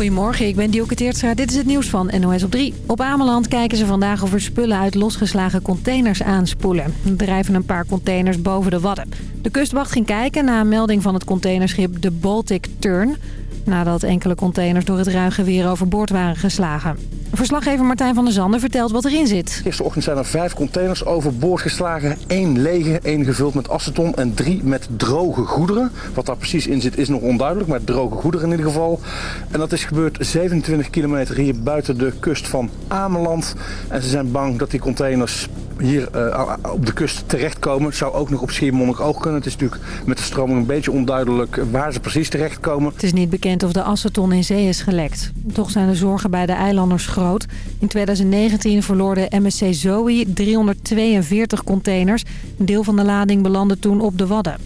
Goedemorgen, ik ben Dielke Teertstra. Dit is het nieuws van NOS op 3. Op Ameland kijken ze vandaag of er spullen uit losgeslagen containers aanspoelen. Er drijven een paar containers boven de Wadden. De kustwacht ging kijken na een melding van het containerschip de Baltic Turn nadat enkele containers door het ruige weer overboord waren geslagen. Verslaggever Martijn van der Zanden vertelt wat erin zit. Gisterochtend zijn er vijf containers overboord geslagen. Eén lege, één gevuld met aceton en drie met droge goederen. Wat daar precies in zit is nog onduidelijk, maar droge goederen in ieder geval. En dat is gebeurd 27 kilometer hier buiten de kust van Ameland. En ze zijn bang dat die containers hier uh, op de kust terechtkomen. Zou ook nog op Schiermonnikoog kunnen. Het is natuurlijk met de stroming een beetje onduidelijk waar ze precies terechtkomen. Het is niet bekend of de aceton in zee is gelekt. Toch zijn de zorgen bij de eilanders groot. In 2019 verloor de MSC Zoe 342 containers. Een deel van de lading belandde toen op de Wadden.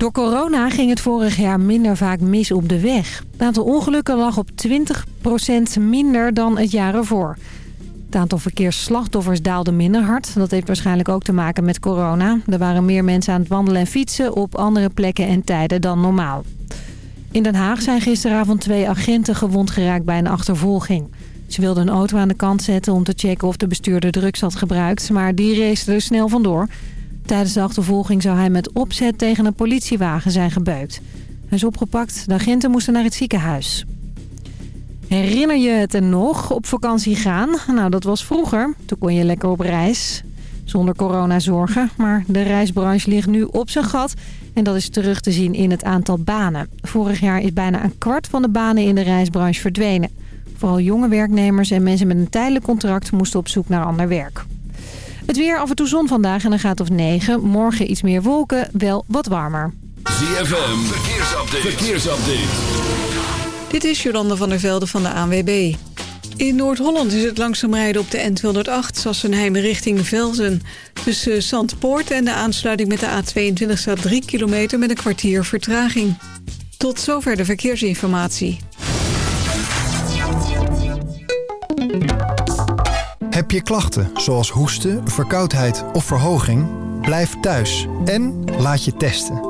Door corona ging het vorig jaar minder vaak mis op de weg. Het aantal ongelukken lag op 20% minder dan het jaar ervoor. Het aantal verkeersslachtoffers daalde minder hard. Dat heeft waarschijnlijk ook te maken met corona. Er waren meer mensen aan het wandelen en fietsen op andere plekken en tijden dan normaal. In Den Haag zijn gisteravond twee agenten gewond geraakt bij een achtervolging. Ze wilden een auto aan de kant zetten om te checken of de bestuurder drugs had gebruikt, maar die race er snel vandoor. Tijdens de achtervolging zou hij met opzet tegen een politiewagen zijn gebeukt. Hij is opgepakt, de agenten moesten naar het ziekenhuis. Herinner je het er nog, op vakantie gaan? Nou, dat was vroeger. Toen kon je lekker op reis, zonder coronazorgen. Maar de reisbranche ligt nu op zijn gat. En dat is terug te zien in het aantal banen. Vorig jaar is bijna een kwart van de banen in de reisbranche verdwenen. Vooral jonge werknemers en mensen met een tijdelijk contract moesten op zoek naar ander werk. Het weer af en toe zon vandaag en een gaat of 9. Morgen iets meer wolken, wel wat warmer. ZFM, verkeersupdate. verkeersupdate. Dit is Jolanda van der Velde van de ANWB. In Noord-Holland is het langzaam rijden op de N208 Sassenheim richting Velzen. Tussen Zandpoort en de aansluiting met de A22 staat 3 kilometer met een kwartier vertraging. Tot zover de verkeersinformatie. Heb je klachten zoals hoesten, verkoudheid of verhoging? Blijf thuis en laat je testen.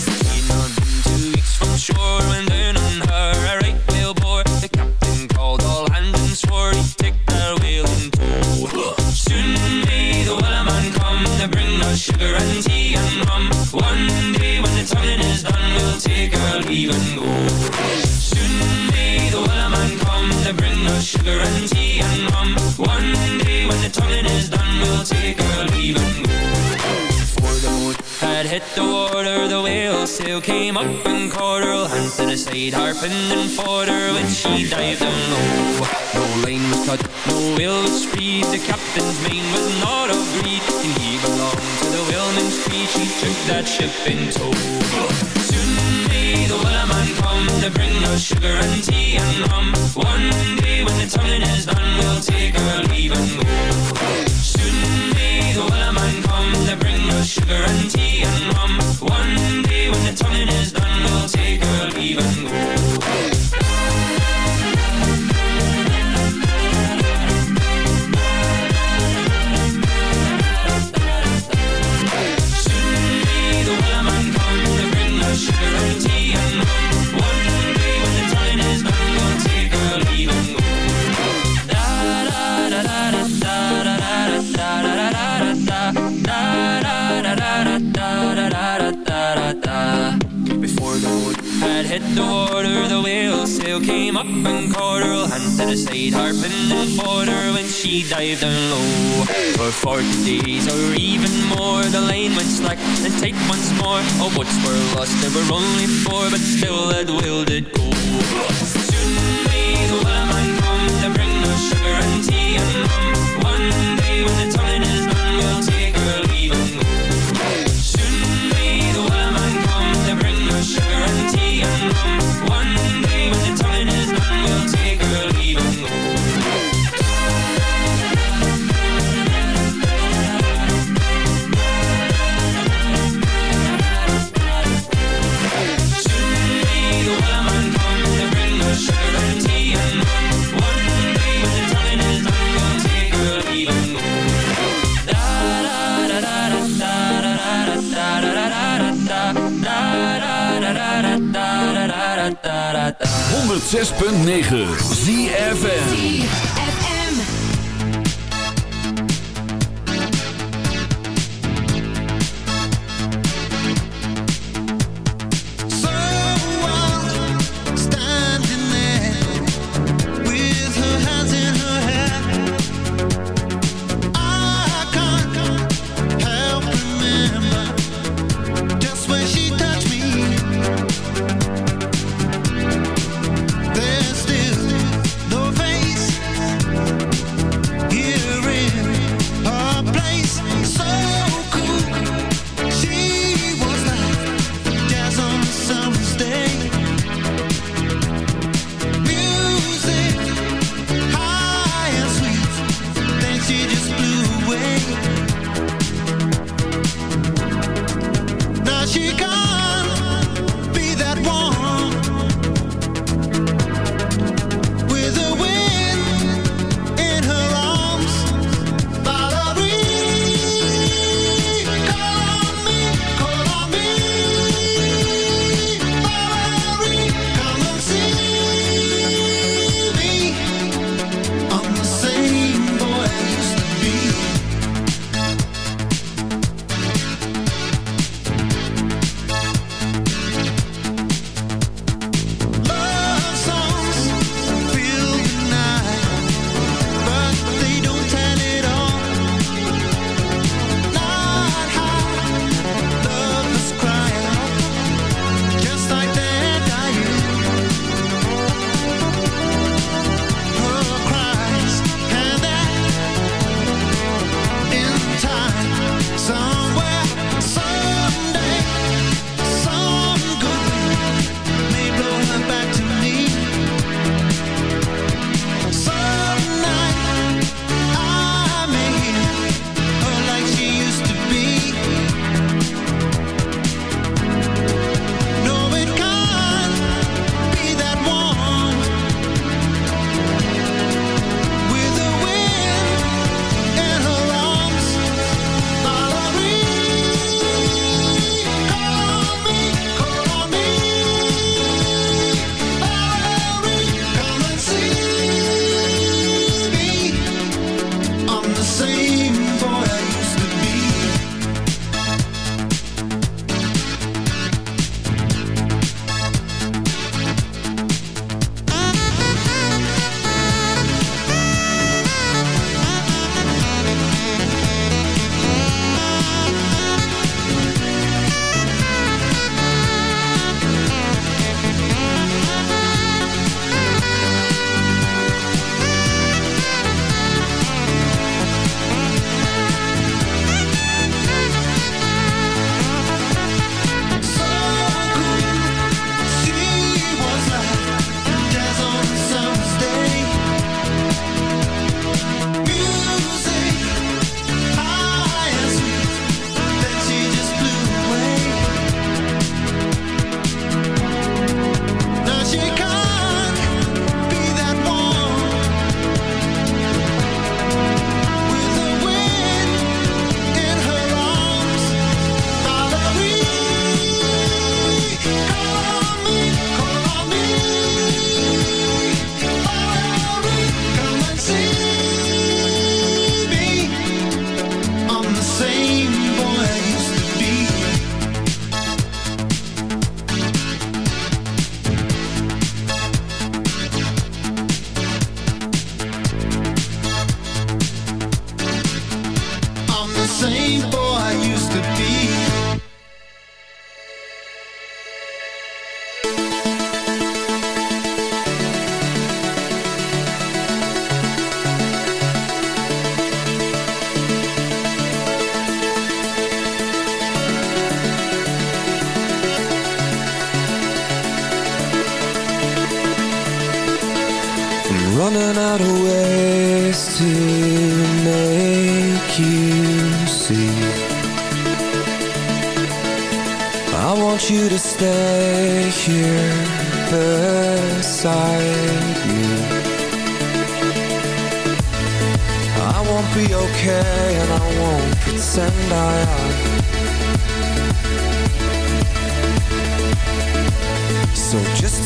And go. Before the boat had hit the water, the whale sail came up and caught her. Hand to the side, harping and fought her when she dived down low. No line was cut, no whale was freed. The captain's mane was not of greed, and he belonged to the whaleman's creed. She took that ship in tow. Soon may the wellerman come to bring us sugar and tea and rum. One day when the tonguing is done, we'll take our leave and go. Soon may the wellerman come to bring us sugar and tea and rum. One day when the tonguing is done, we'll take our leave and go. The water, the whale sail came up and caught her. Hand to the side, harping and fought her when she dived down low. For forty days or even more, the line went slack and tight once more. All boats were lost, there were only four, but still that whale did go.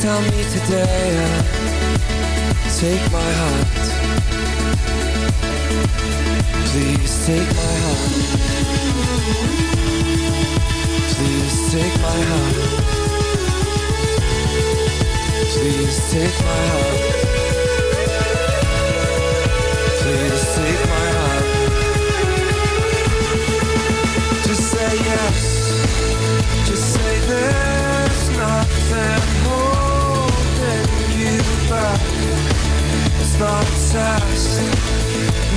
Tell me today and take my hand Please take my hand Please take my hand Please take my hand Please take my hand Just say yes. Just say there's nothing holding It's not a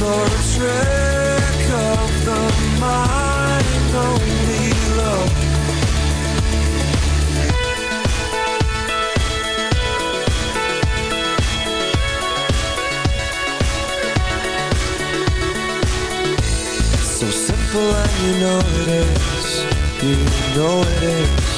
Nor a trick of the mind Only love So simple and you know it is. You know it is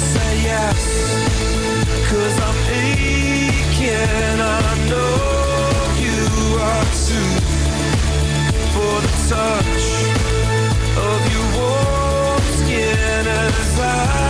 say yes, cause I'm aching. I know you are too. For the touch of your warm skin as I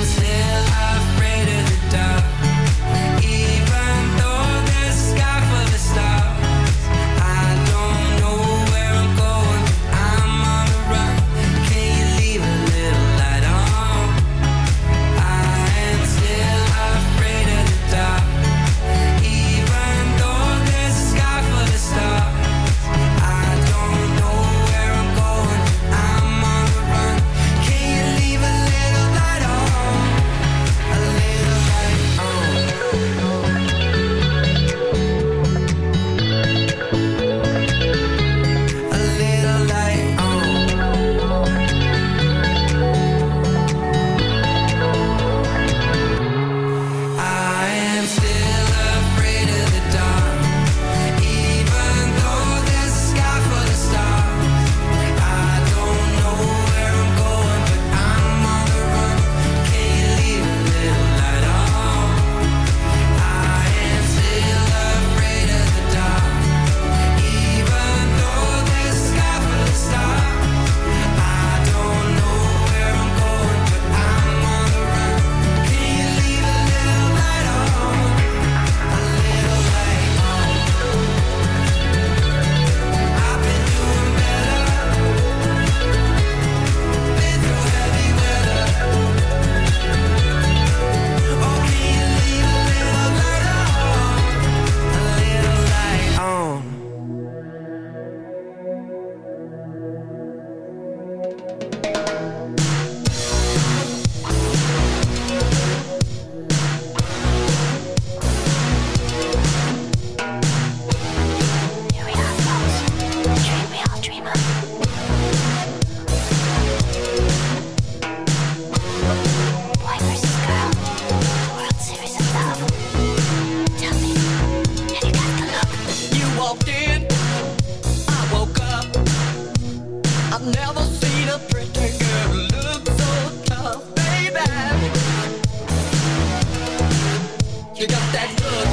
You got that look.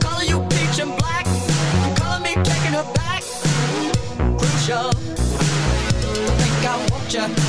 Color you peach and black. Me taking her back. I think I want you.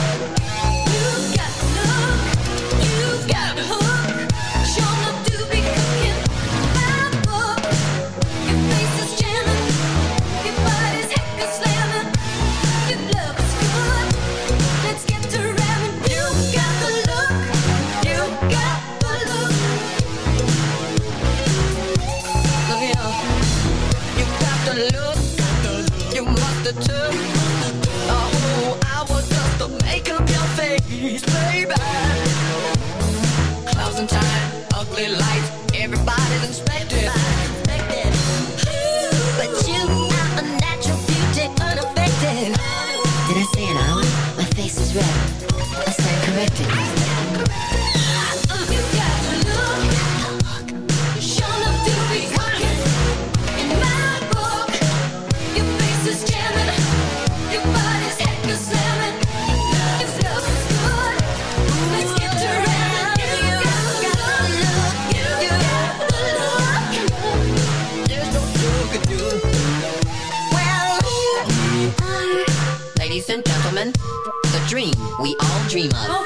we all dream of.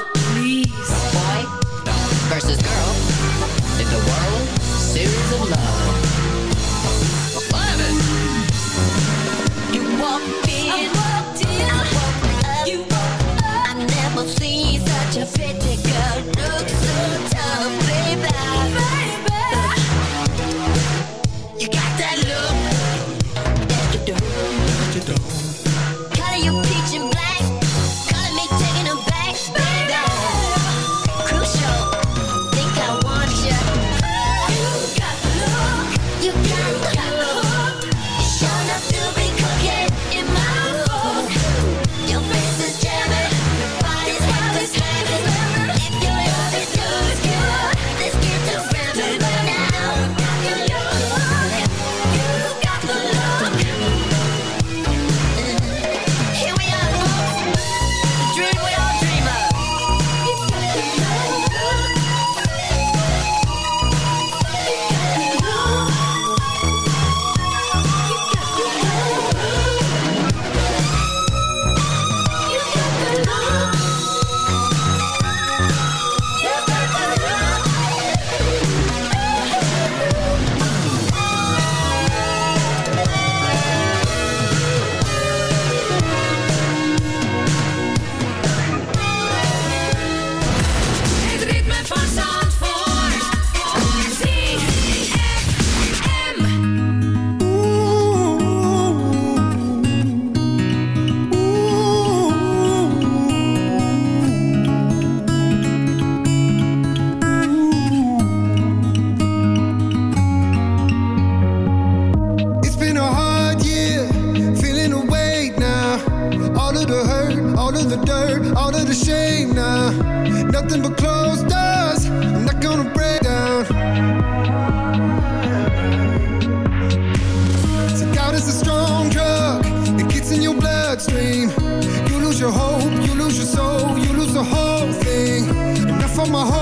my heart.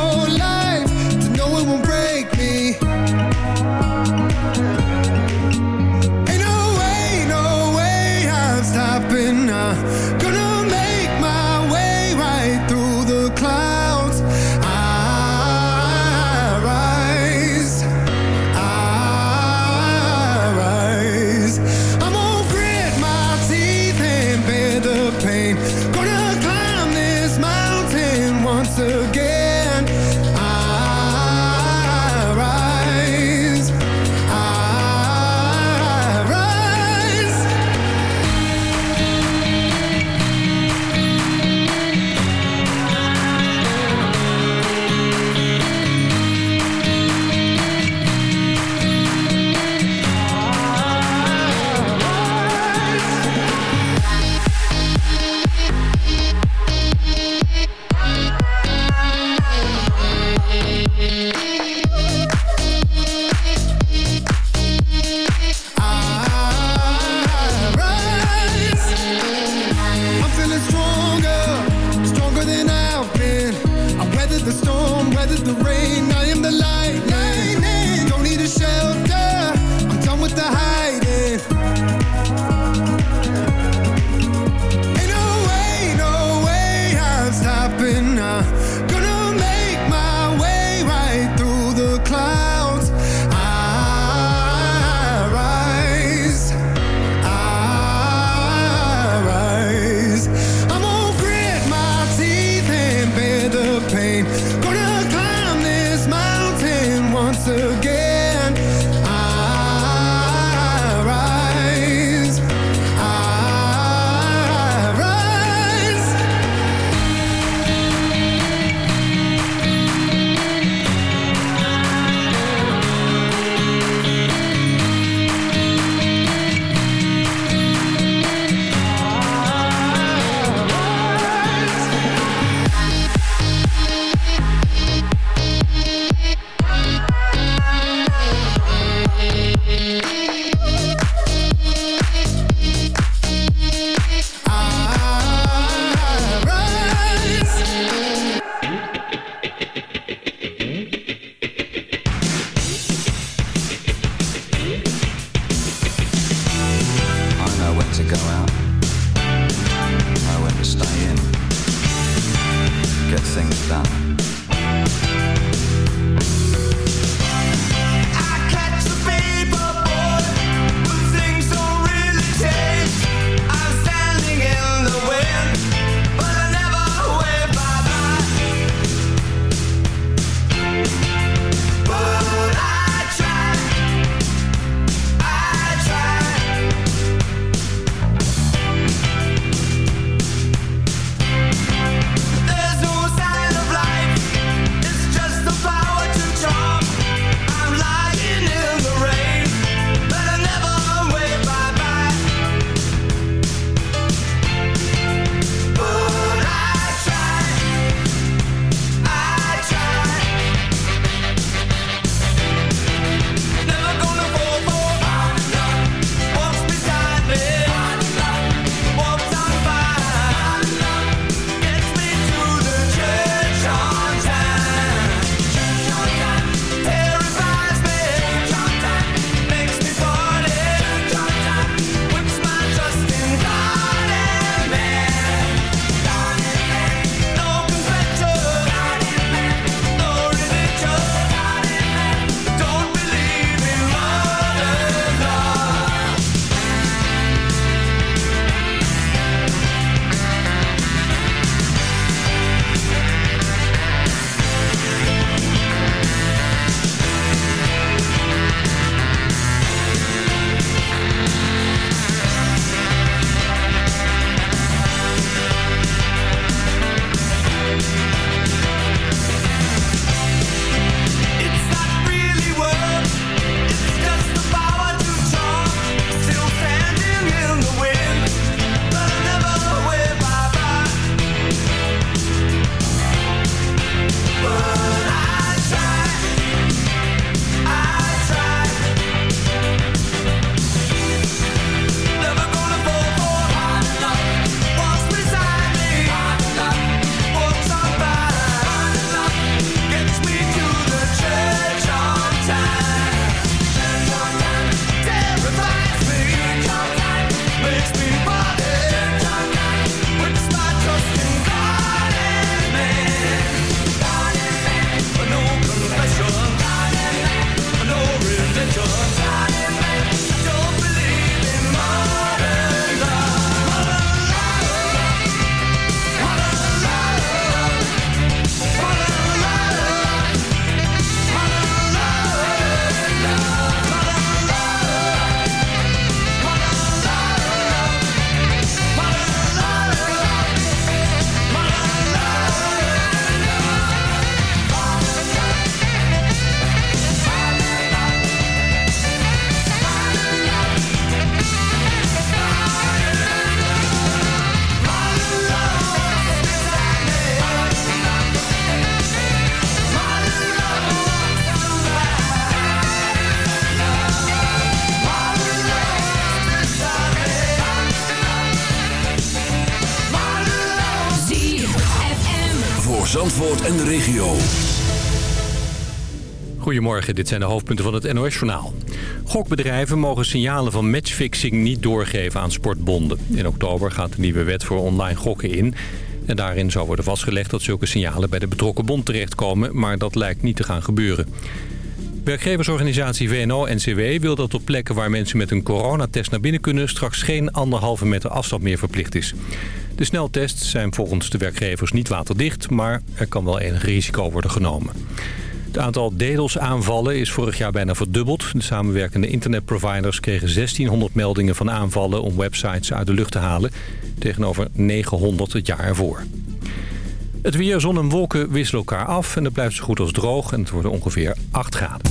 Goedemorgen, dit zijn de hoofdpunten van het NOS-journaal. Gokbedrijven mogen signalen van matchfixing niet doorgeven aan sportbonden. In oktober gaat de nieuwe wet voor online gokken in. En daarin zou worden vastgelegd dat zulke signalen bij de betrokken bond terechtkomen... maar dat lijkt niet te gaan gebeuren. Werkgeversorganisatie VNO-NCW wil dat op plekken waar mensen met een coronatest naar binnen kunnen... straks geen anderhalve meter afstand meer verplicht is. De sneltests zijn volgens de werkgevers niet waterdicht... maar er kan wel enig risico worden genomen. Het aantal DDoS-aanvallen is vorig jaar bijna verdubbeld. De samenwerkende internetproviders kregen 1600 meldingen van aanvallen... om websites uit de lucht te halen, tegenover 900 het jaar ervoor. Het weer, zon en wolken wisselen elkaar af en het blijft zo goed als droog... en het wordt ongeveer 8 graden.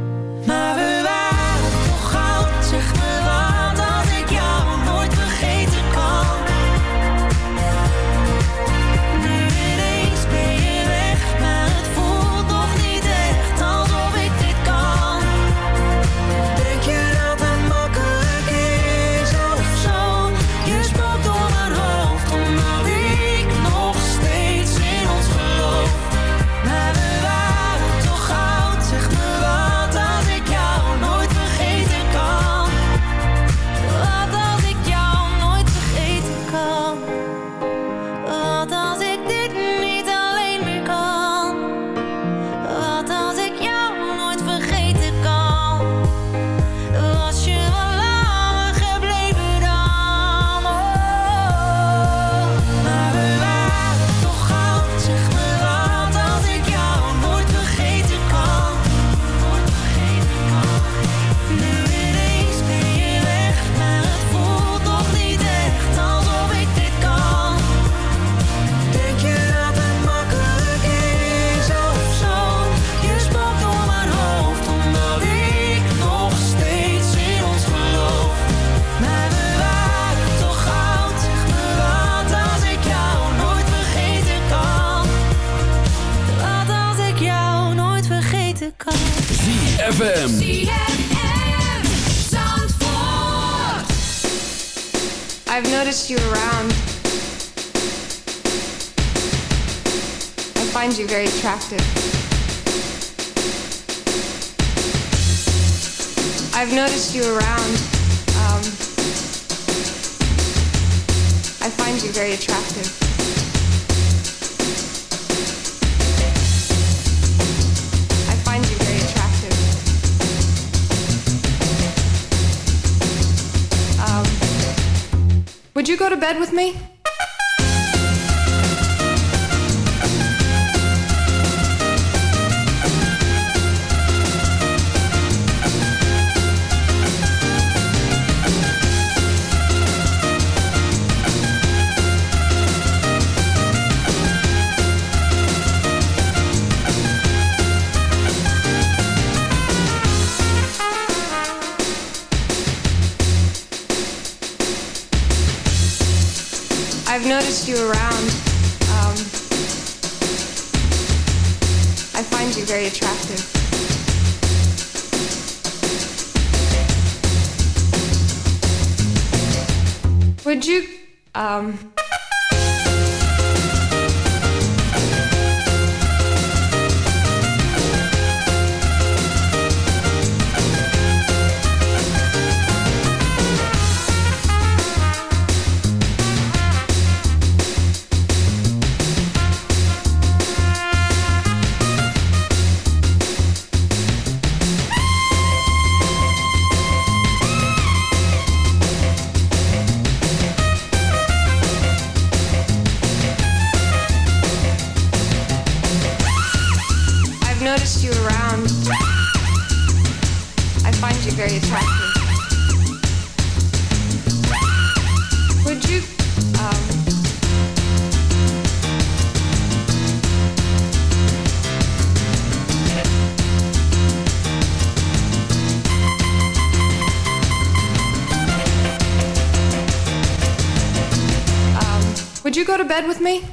Maar we waren Um, to bed with me?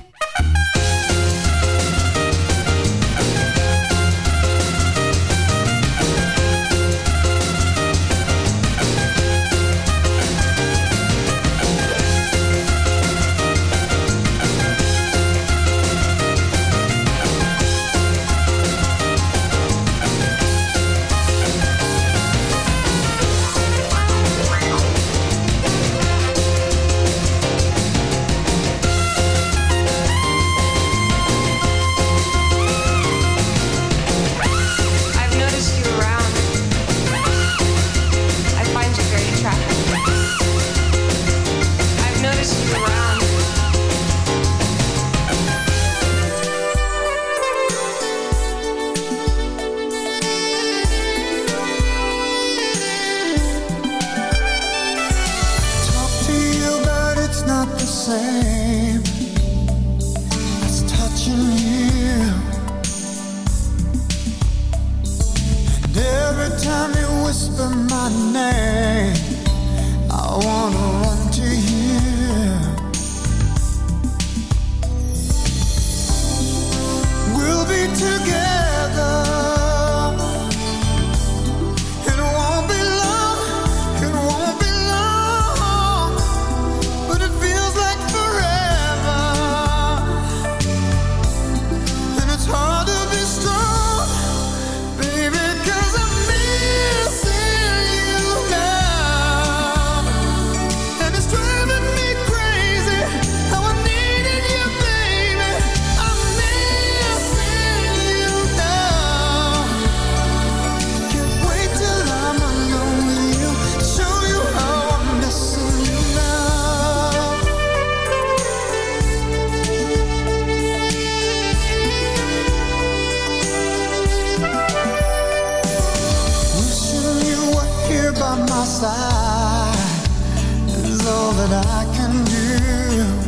my side is all that I can do.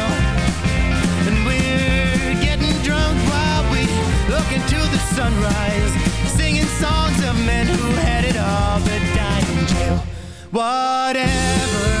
talking to the sunrise, singing songs of men who had it all but dying jail. Whatever.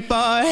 keep our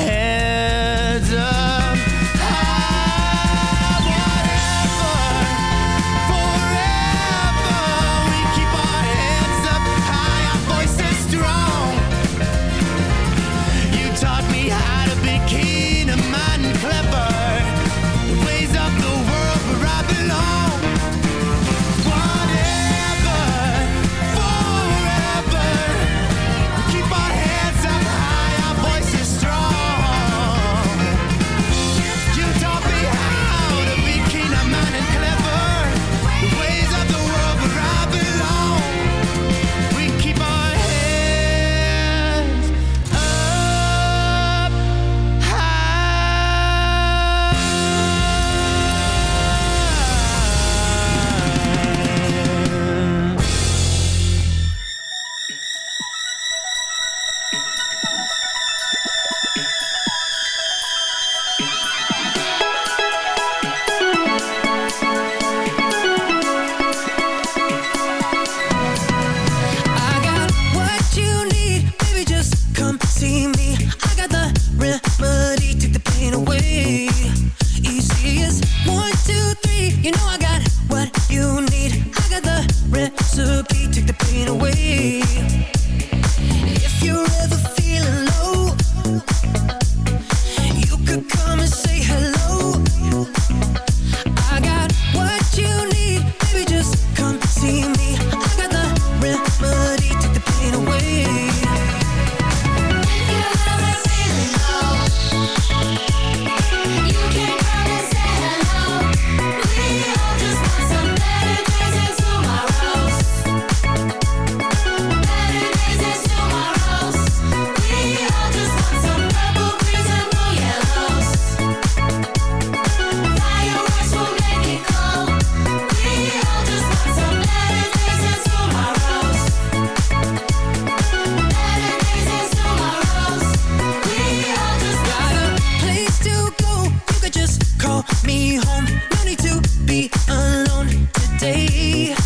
be